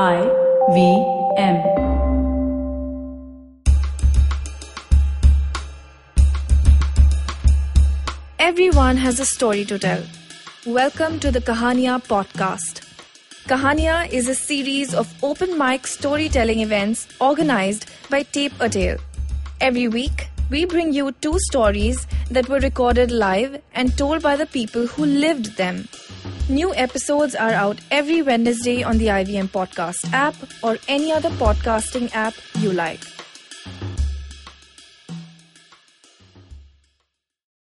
I V M. Everyone has a story to tell. Welcome to the Kahaniya podcast. Kahaniya is a series of open mic storytelling events organized by Tape a Tale. Every week, we bring you two stories that were recorded live and told by the people who lived them. New episodes are out every Wednesday on the IVM Podcast app or any other podcasting app you like.